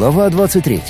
Глава 23.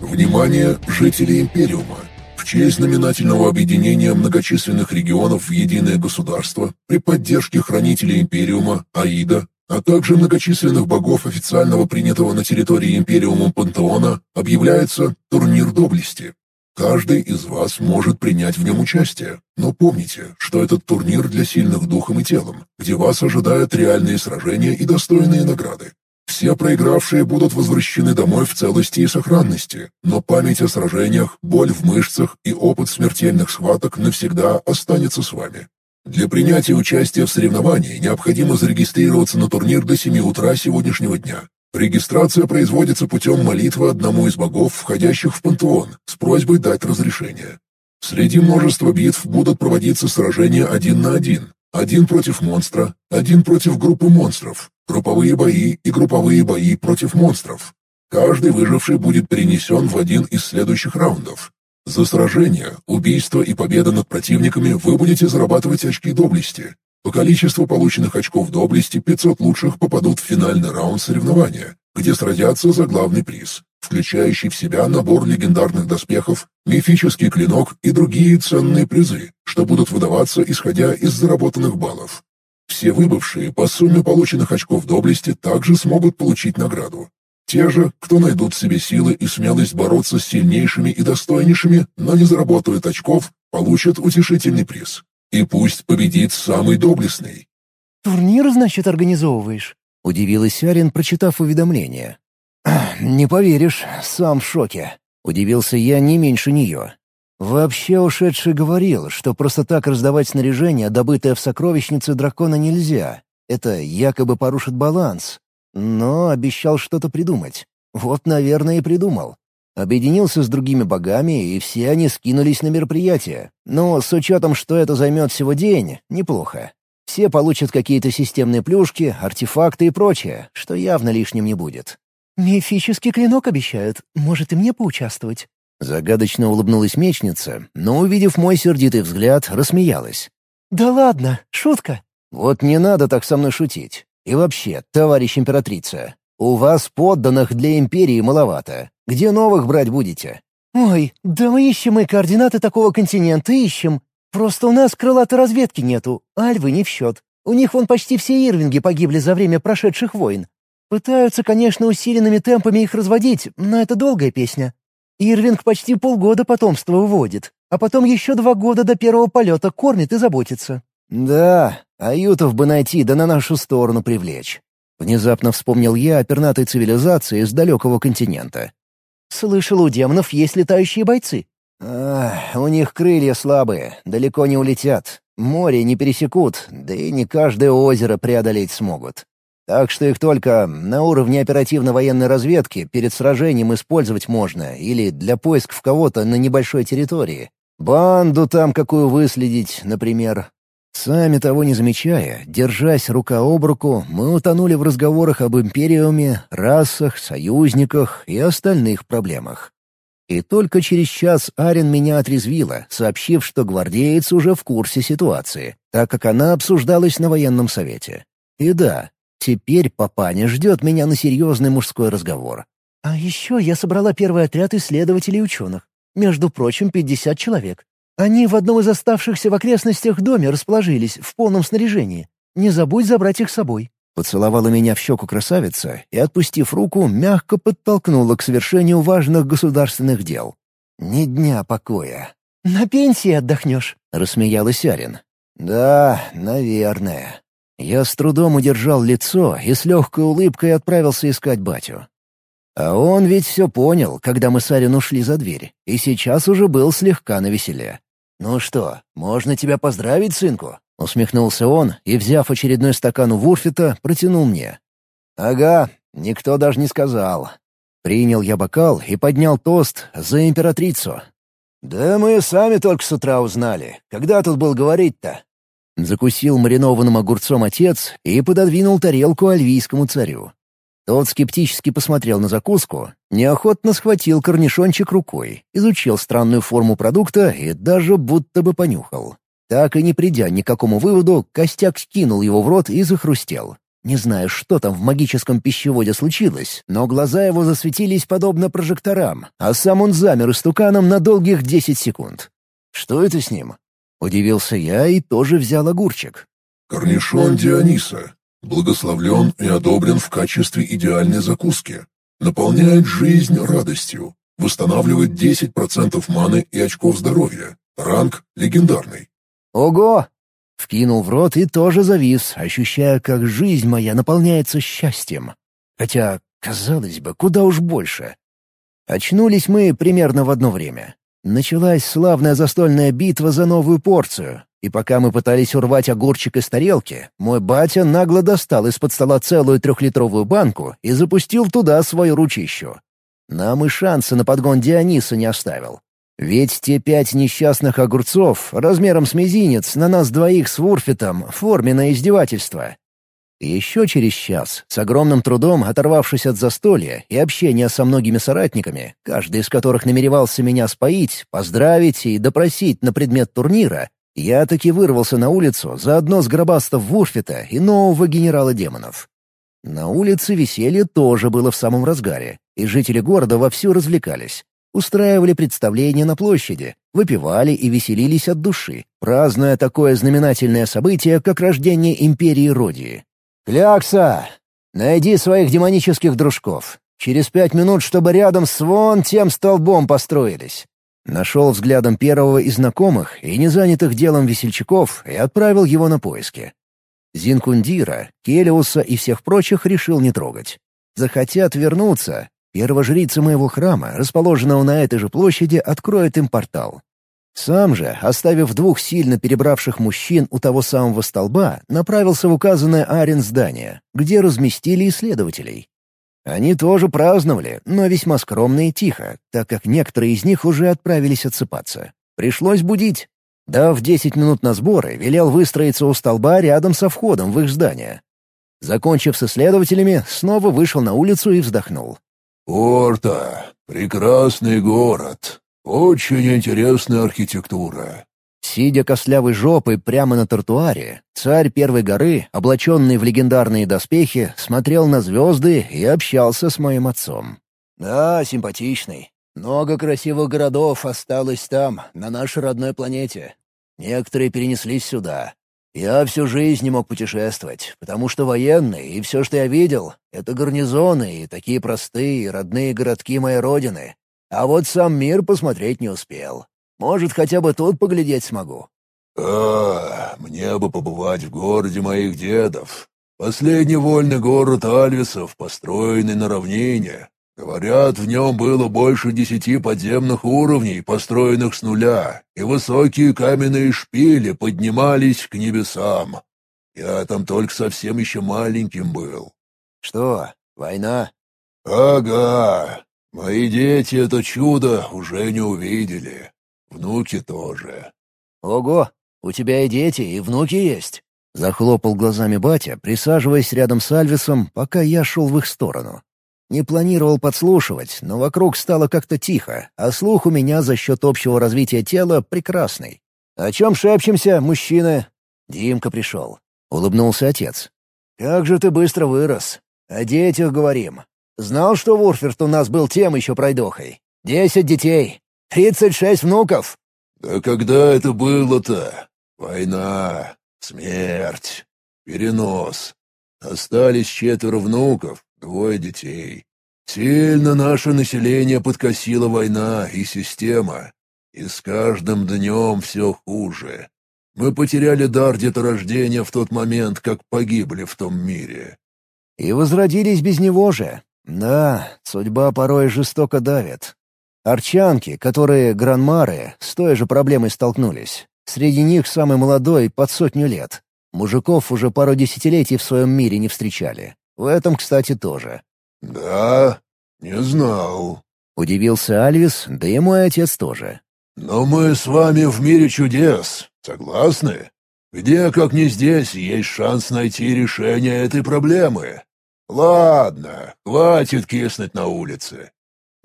Внимание, жители Империума! В честь знаменательного объединения многочисленных регионов в единое государство при поддержке хранителей Империума, Аида, а также многочисленных богов официального принятого на территории Империума Пантеона объявляется турнир доблести. Каждый из вас может принять в нем участие, но помните, что этот турнир для сильных духом и телом, где вас ожидают реальные сражения и достойные награды. Все проигравшие будут возвращены домой в целости и сохранности, но память о сражениях, боль в мышцах и опыт смертельных схваток навсегда останется с вами. Для принятия участия в соревновании необходимо зарегистрироваться на турнир до 7 утра сегодняшнего дня. Регистрация производится путем молитвы одному из богов, входящих в пантеон, с просьбой дать разрешение. Среди множества битв будут проводиться сражения один на один, один против монстра, один против группы монстров, групповые бои и групповые бои против монстров. Каждый выживший будет перенесен в один из следующих раундов. За сражение, убийство и победа над противниками вы будете зарабатывать очки доблести. По количеству полученных очков доблести 500 лучших попадут в финальный раунд соревнования, где сразятся за главный приз, включающий в себя набор легендарных доспехов, мифический клинок и другие ценные призы, что будут выдаваться исходя из заработанных баллов. Все выбывшие по сумме полученных очков доблести также смогут получить награду. Те же, кто найдут в себе силы и смелость бороться с сильнейшими и достойнейшими, но не заработают очков, получат утешительный приз. И пусть победит самый доблестный. «Турнир, значит, организовываешь?» — удивилась Арин, прочитав уведомление. «Не поверишь, сам в шоке», — удивился я не меньше нее. Вообще ушедший говорил, что просто так раздавать снаряжение, добытое в сокровищнице дракона, нельзя. Это якобы порушит баланс. Но обещал что-то придумать. Вот, наверное, и придумал. Объединился с другими богами, и все они скинулись на мероприятие. Но с учетом, что это займет всего день, неплохо. Все получат какие-то системные плюшки, артефакты и прочее, что явно лишним не будет. «Мифический клинок обещают. Может, и мне поучаствовать?» Загадочно улыбнулась мечница, но, увидев мой сердитый взгляд, рассмеялась. «Да ладно, шутка». «Вот не надо так со мной шутить. И вообще, товарищ императрица, у вас подданных для империи маловато. Где новых брать будете?» «Ой, да мы ищем и координаты такого континента ищем. Просто у нас крылатой разведки нету, альвы не в счет. У них вон почти все ирвинги погибли за время прошедших войн. Пытаются, конечно, усиленными темпами их разводить, но это долгая песня. Ирвинг почти полгода потомства выводит, а потом еще два года до первого полета кормит и заботится». «Да, аютов бы найти, да на нашу сторону привлечь». Внезапно вспомнил я о пернатой цивилизации из далекого континента. «Слышал, у демонов есть летающие бойцы». «Ах, у них крылья слабые, далеко не улетят. Море не пересекут, да и не каждое озеро преодолеть смогут. Так что их только на уровне оперативно-военной разведки перед сражением использовать можно или для поисков кого-то на небольшой территории. Банду там какую выследить, например. Сами того не замечая, держась рука об руку, мы утонули в разговорах об Империуме, расах, союзниках и остальных проблемах. И только через час Арен меня отрезвила, сообщив, что гвардеец уже в курсе ситуации, так как она обсуждалась на военном совете. И да, Теперь папаня ждет меня на серьезный мужской разговор. А еще я собрала первый отряд исследователей и ученых. Между прочим, 50 человек. Они в одном из оставшихся в окрестностях доме расположились, в полном снаряжении. Не забудь забрать их с собой». Поцеловала меня в щеку красавица и, отпустив руку, мягко подтолкнула к совершению важных государственных дел. «Ни дня покоя». «На пенсии отдохнешь», — рассмеялась Арин. «Да, наверное». Я с трудом удержал лицо и с легкой улыбкой отправился искать батю. А он ведь все понял, когда мы с Арин ушли за дверь, и сейчас уже был слегка навеселе. «Ну что, можно тебя поздравить, сынку?» — усмехнулся он и, взяв очередной стакан у Вурфита, протянул мне. «Ага, никто даже не сказал». Принял я бокал и поднял тост за императрицу. «Да мы сами только с утра узнали. Когда тут был говорить-то?» Закусил маринованным огурцом отец и пододвинул тарелку альвийскому царю. Тот скептически посмотрел на закуску, неохотно схватил корнишончик рукой, изучил странную форму продукта и даже будто бы понюхал. Так и не придя ни к какому выводу, костяк скинул его в рот и захрустел. Не знаю, что там в магическом пищеводе случилось, но глаза его засветились подобно прожекторам, а сам он замер истуканом на долгих десять секунд. «Что это с ним?» Удивился я и тоже взял огурчик. «Корнишон Диониса. Благословлен и одобрен в качестве идеальной закуски. Наполняет жизнь радостью. Восстанавливает 10% маны и очков здоровья. Ранг легендарный. «Ого!» Вкинул в рот и тоже завис, ощущая, как жизнь моя наполняется счастьем. Хотя, казалось бы, куда уж больше. Очнулись мы примерно в одно время. Началась славная застольная битва за новую порцию, и пока мы пытались урвать огурчик из тарелки, мой батя нагло достал из-под стола целую трехлитровую банку и запустил туда свою ручищу. Нам и шанса на подгон Диониса не оставил. Ведь те пять несчастных огурцов, размером с мизинец, на нас двоих с Вурфитом, форменное издевательство. Еще через час, с огромным трудом оторвавшись от застолья и общения со многими соратниками, каждый из которых намеревался меня споить, поздравить и допросить на предмет турнира, я таки вырвался на улицу, заодно с гробастов Вурфита и нового генерала демонов. На улице веселье тоже было в самом разгаре, и жители города вовсю развлекались. Устраивали представления на площади, выпивали и веселились от души, празднуя такое знаменательное событие, как рождение империи Родии. «Клякса! Найди своих демонических дружков. Через пять минут, чтобы рядом с вон тем столбом построились». Нашел взглядом первого из знакомых и незанятых делом весельчаков и отправил его на поиски. Зинкундира, Келиуса и всех прочих решил не трогать. Захотят вернуться, Первожрица моего храма, расположенного на этой же площади, откроет им портал. Сам же, оставив двух сильно перебравших мужчин у того самого столба, направился в указанное Арен здание, где разместили исследователей. Они тоже праздновали, но весьма скромно и тихо, так как некоторые из них уже отправились отсыпаться. Пришлось будить. Дав десять минут на сборы, велел выстроиться у столба рядом со входом в их здание. Закончив с исследователями, снова вышел на улицу и вздохнул. «Порта — прекрасный город. Очень интересная архитектура». Сидя кослявой жопой прямо на тротуаре, царь Первой горы, облаченный в легендарные доспехи, смотрел на звезды и общался с моим отцом. «Да, симпатичный. Много красивых городов осталось там, на нашей родной планете. Некоторые перенеслись сюда. Я всю жизнь не мог путешествовать, потому что военный и все, что я видел, — это гарнизоны и такие простые родные городки моей родины. А вот сам мир посмотреть не успел. Может, хотя бы тут поглядеть смогу. «А, мне бы побывать в городе моих дедов. Последний вольный город Альвисов, построенный на равнине, Говорят, в нем было больше десяти подземных уровней, построенных с нуля, и высокие каменные шпили поднимались к небесам. Я там только совсем еще маленьким был. Что, война? Ага. Мои дети это чудо уже не увидели. Внуки тоже. Ого, у тебя и дети, и внуки есть. Захлопал глазами батя, присаживаясь рядом с Альвисом, пока я шел в их сторону. Не планировал подслушивать, но вокруг стало как-то тихо, а слух у меня за счет общего развития тела прекрасный. «О чем шепчемся, мужчины?» Димка пришел. Улыбнулся отец. «Как же ты быстро вырос. О детях говорим. Знал, что Вурферт у нас был тем еще пройдохой. Десять детей. Тридцать шесть внуков». «Да когда это было-то? Война, смерть, перенос. Остались четверо внуков, Двое детей. Сильно наше население подкосила война и система. И с каждым днем все хуже. Мы потеряли дар деторождения в тот момент, как погибли в том мире. И возродились без него же. Да, судьба порой жестоко давит. Арчанки, которые гранмары, с той же проблемой столкнулись. Среди них самый молодой под сотню лет. Мужиков уже пару десятилетий в своем мире не встречали. В этом, кстати, тоже. «Да, не знал», — удивился Альвис, да и мой отец тоже. «Но мы с вами в мире чудес, согласны? Где, как не здесь, есть шанс найти решение этой проблемы? Ладно, хватит киснуть на улице».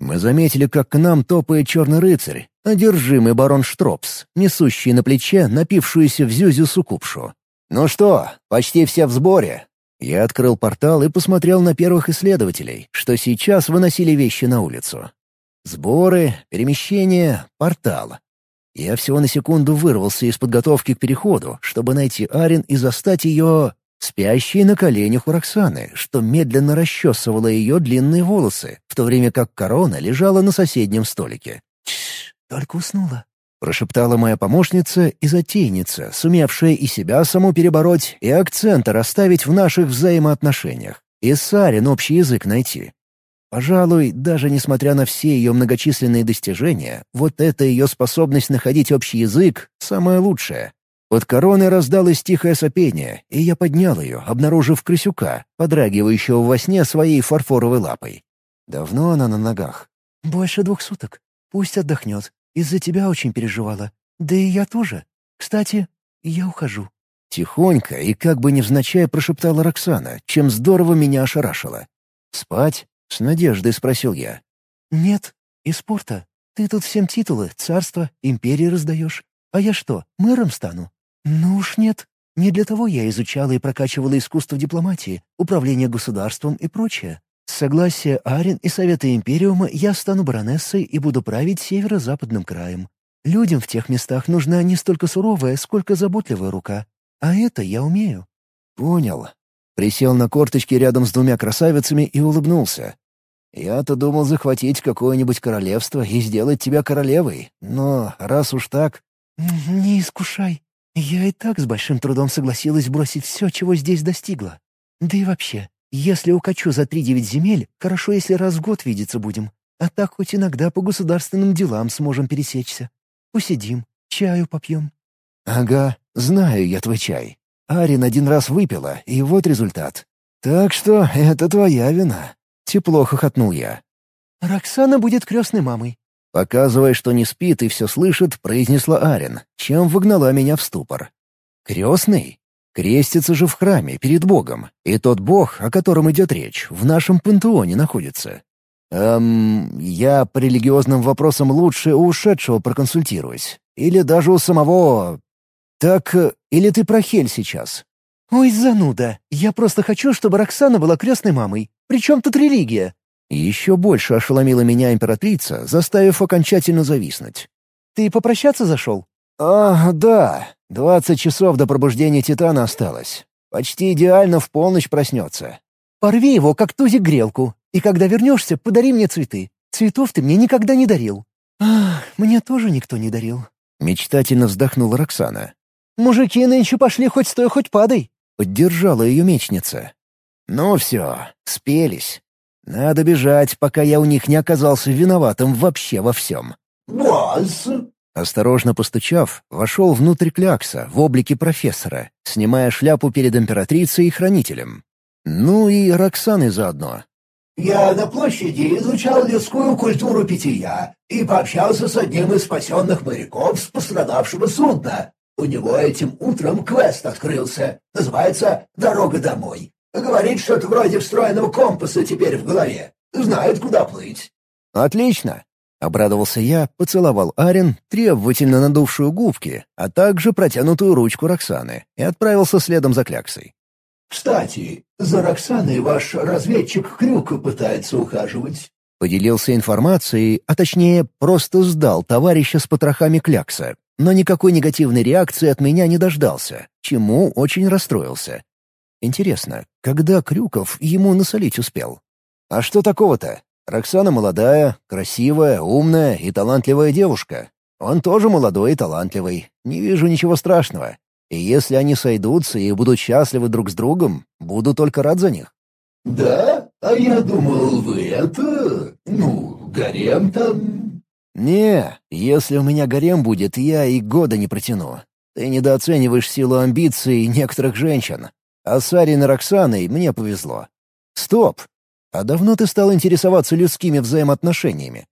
Мы заметили, как к нам топает черный рыцарь, одержимый барон Штропс, несущий на плече напившуюся в зюзю сукупшу. «Ну что, почти все в сборе. Я открыл портал и посмотрел на первых исследователей, что сейчас выносили вещи на улицу. Сборы, перемещение, портал. Я всего на секунду вырвался из подготовки к переходу, чтобы найти Арин и застать ее спящей на коленях у Роксаны, что медленно расчесывала ее длинные волосы, в то время как корона лежала на соседнем столике. «Тш, только уснула», — прошептала моя помощница и затейница, сумевшая и себя саму перебороть, и акценты расставить в наших взаимоотношениях, и с Арин общий язык найти. Пожалуй, даже несмотря на все ее многочисленные достижения, вот эта ее способность находить общий язык — самое лучшее. Под короной раздалось тихое сопение, и я поднял ее, обнаружив крысюка, подрагивающего во сне своей фарфоровой лапой. Давно она на ногах? «Больше двух суток. Пусть отдохнет. Из-за тебя очень переживала. Да и я тоже. Кстати, я ухожу». Тихонько и как бы невзначай прошептала Роксана, чем здорово меня ошарашила. «Спать?» — с надеждой спросил я. «Нет, из спорта. Ты тут всем титулы, царство, империи раздаешь. А я что, мэром стану?» «Ну уж нет. Не для того я изучала и прокачивала искусство дипломатии, управление государством и прочее. С согласия Арин и Совета Империума я стану баронессой и буду править северо-западным краем. Людям в тех местах нужна не столько суровая, сколько заботливая рука. А это я умею». «Понял. Присел на корточки рядом с двумя красавицами и улыбнулся. «Я-то думал захватить какое-нибудь королевство и сделать тебя королевой, но раз уж так...» «Не искушай. Я и так с большим трудом согласилась бросить все, чего здесь достигла. Да и вообще, если укачу за три девять земель, хорошо, если раз в год видеться будем. А так хоть иногда по государственным делам сможем пересечься. Посидим, чаю попьем». «Ага, знаю я твой чай. Арин один раз выпила, и вот результат. Так что это твоя вина. Тепло хохотнул я. «Роксана будет крестной мамой». Показывая, что не спит и все слышит, произнесла Арин, чем выгнала меня в ступор. «Крестный? Крестится же в храме, перед Богом, и тот Бог, о котором идет речь, в нашем пантеоне находится. Эм, я по религиозным вопросам лучше у ушедшего проконсультируюсь. Или даже у самого... Так, э, или ты про Хель сейчас?» «Ой, зануда. Я просто хочу, чтобы Роксана была крестной мамой. Причем тут религия?» Еще больше ошеломила меня императрица, заставив окончательно зависнуть. «Ты попрощаться зашел?» «А, да. Двадцать часов до пробуждения Титана осталось. Почти идеально в полночь проснется». «Порви его, как тузик грелку, и когда вернешься, подари мне цветы. Цветов ты мне никогда не дарил». «Ах, мне тоже никто не дарил», — мечтательно вздохнула Роксана. «Мужики нынче пошли хоть стой, хоть падай», — поддержала ее мечница. «Ну все, спелись. Надо бежать, пока я у них не оказался виноватым вообще во всем». «Вас?» Осторожно постучав, вошел внутрь клякса в облике профессора, снимая шляпу перед императрицей и хранителем. Ну и Роксаны заодно. «Я на площади изучал людскую культуру питья и пообщался с одним из спасенных моряков с пострадавшего судна. У него этим утром квест открылся. Называется «Дорога домой». Говорит, что-то вроде встроенного компаса теперь в голове. Знает, куда плыть. «Отлично!» — обрадовался я, поцеловал Арен, требовательно надувшую губки, а также протянутую ручку Роксаны, и отправился следом за Кляксой. «Кстати, за Роксаной ваш разведчик Крюк пытается ухаживать». Поделился информацией, а точнее, просто сдал товарища с потрохами Клякса, но никакой негативной реакции от меня не дождался, чему очень расстроился. Интересно, когда Крюков ему насолить успел? А что такого-то? Роксана молодая, красивая, умная и талантливая девушка. Он тоже молодой и талантливый. Не вижу ничего страшного. И если они сойдутся и будут счастливы друг с другом, буду только рад за них. «Да? А я думал, вы это... ну, гарем там...» «Не, если у меня гарем будет, я и года не протяну. Ты недооцениваешь силу амбиций некоторых женщин. А с Ариной Роксаной мне повезло. Стоп! А давно ты стал интересоваться людскими взаимоотношениями?»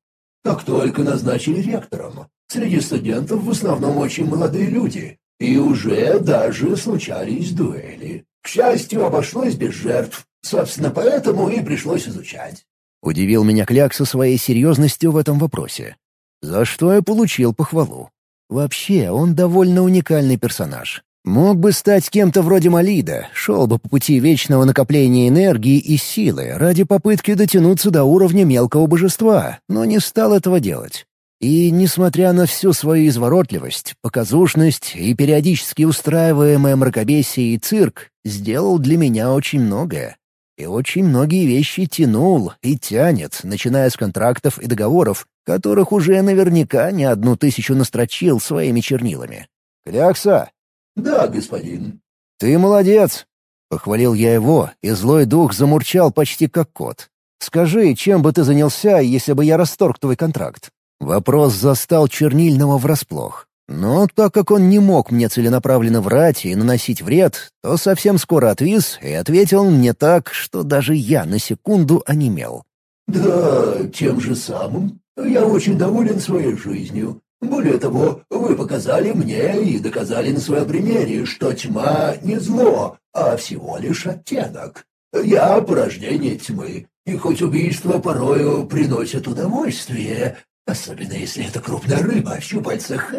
«Как только назначили ректором. Среди студентов в основном очень молодые люди. И уже даже случались дуэли. К счастью, обошлось без жертв. Собственно, поэтому и пришлось изучать». Удивил меня Кляк со своей серьезностью в этом вопросе за что я получил похвалу. Вообще, он довольно уникальный персонаж. Мог бы стать кем-то вроде Малида, шел бы по пути вечного накопления энергии и силы ради попытки дотянуться до уровня мелкого божества, но не стал этого делать. И, несмотря на всю свою изворотливость, показушность и периодически устраиваемое мракобесие и цирк, сделал для меня очень многое. И очень многие вещи тянул и тянет, начиная с контрактов и договоров, которых уже наверняка не одну тысячу настрочил своими чернилами. «Клякса!» «Да, господин». «Ты молодец!» — похвалил я его, и злой дух замурчал почти как кот. «Скажи, чем бы ты занялся, если бы я расторг твой контракт?» Вопрос застал Чернильного врасплох. Но так как он не мог мне целенаправленно врать и наносить вред, то совсем скоро отвис и ответил мне так, что даже я на секунду онемел. «Да, тем же самым. Я очень доволен своей жизнью. Более того, вы показали мне и доказали на своем примере, что тьма не зло, а всего лишь оттенок. Я порождение тьмы, и хоть убийство порою приносит удовольствие, Особенно если это крупная рыба в щупальцах.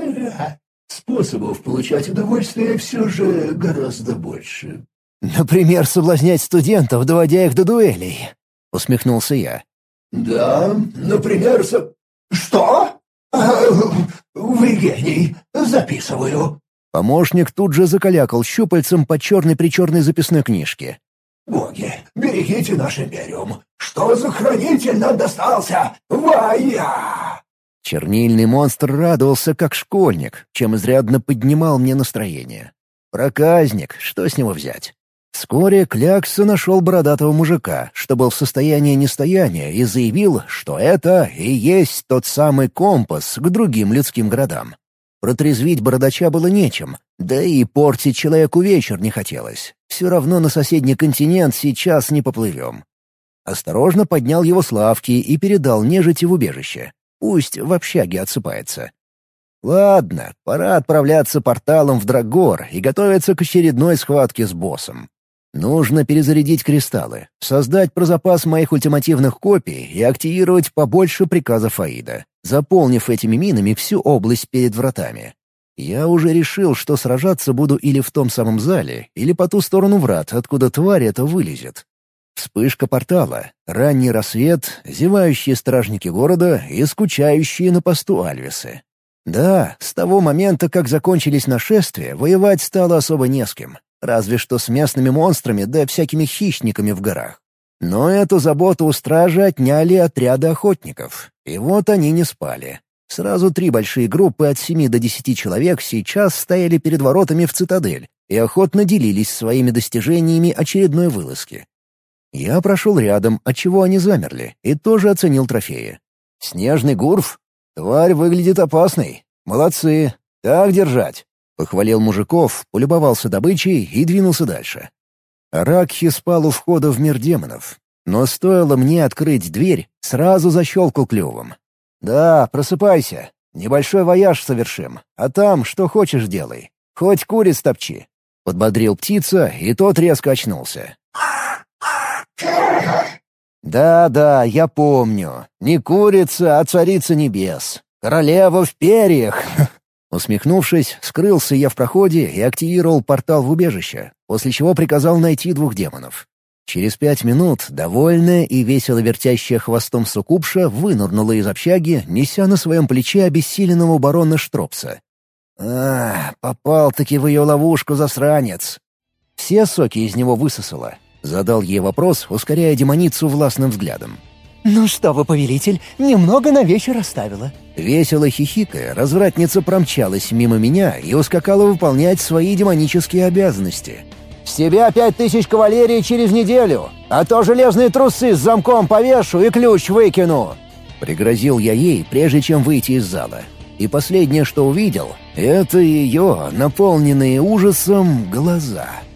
Способов получать удовольствие все же гораздо больше. «Например, соблазнять студентов, доводя их до дуэлей», — усмехнулся я. «Да, например, со... Что? Вы гений. Записываю». Помощник тут же закалякал щупальцем по черной-причерной записной книжке. «Боги, берегите наш империум! Что за хранитель нам достался? Вая!» Чернильный монстр радовался, как школьник, чем изрядно поднимал мне настроение. Проказник, что с него взять? Вскоре Клякса нашел бородатого мужика, что был в состоянии нестояния, и заявил, что это и есть тот самый компас к другим людским городам. Протрезвить бородача было нечем, да и портить человеку вечер не хотелось. Все равно на соседний континент сейчас не поплывем. Осторожно поднял его с лавки и передал нежити в убежище. Пусть в общаге отсыпается. Ладно, пора отправляться порталом в Драгор и готовиться к очередной схватке с боссом. Нужно перезарядить кристаллы, создать про запас моих ультимативных копий и активировать побольше приказов Аида, заполнив этими минами всю область перед вратами. Я уже решил, что сражаться буду или в том самом зале, или по ту сторону врат, откуда тварь эта вылезет. Вспышка портала, ранний рассвет, зевающие стражники города и скучающие на посту Альвисы. Да, с того момента, как закончились нашествия, воевать стало особо не с кем. Разве что с местными монстрами да всякими хищниками в горах. Но эту заботу у стражи отняли отряды охотников. И вот они не спали. Сразу три большие группы от семи до десяти человек сейчас стояли перед воротами в цитадель и охотно делились своими достижениями очередной вылазки. Я прошел рядом, отчего они замерли, и тоже оценил трофеи. «Снежный гурф? Тварь выглядит опасной. Молодцы. Так держать. Похвалил мужиков, полюбовался добычей и двинулся дальше. Аракхи спал у входа в мир демонов. Но стоило мне открыть дверь, сразу защелкал клювом. «Да, просыпайся. Небольшой вояж совершим. А там что хочешь делай. Хоть куриц топчи». Подбодрил птица, и тот резко очнулся. «Да-да, я помню. Не курица, а царица небес. Королева в перьях. Усмехнувшись, скрылся я в проходе и активировал портал в убежище, после чего приказал найти двух демонов. Через пять минут довольная и весело вертящая хвостом суккубша вынырнула из общаги, неся на своем плече обессиленного барона Штропса. «А, попал-таки в ее ловушку, засранец!» Все соки из него высосала. Задал ей вопрос, ускоряя демоницу властным взглядом. «Ну что вы, повелитель, немного на вечер оставила». Весело хихикая, развратница промчалась мимо меня и ускакала выполнять свои демонические обязанности. «С тебя пять тысяч кавалерий через неделю, а то железные трусы с замком повешу и ключ выкину!» Пригрозил я ей, прежде чем выйти из зала. И последнее, что увидел, это ее, наполненные ужасом, глаза —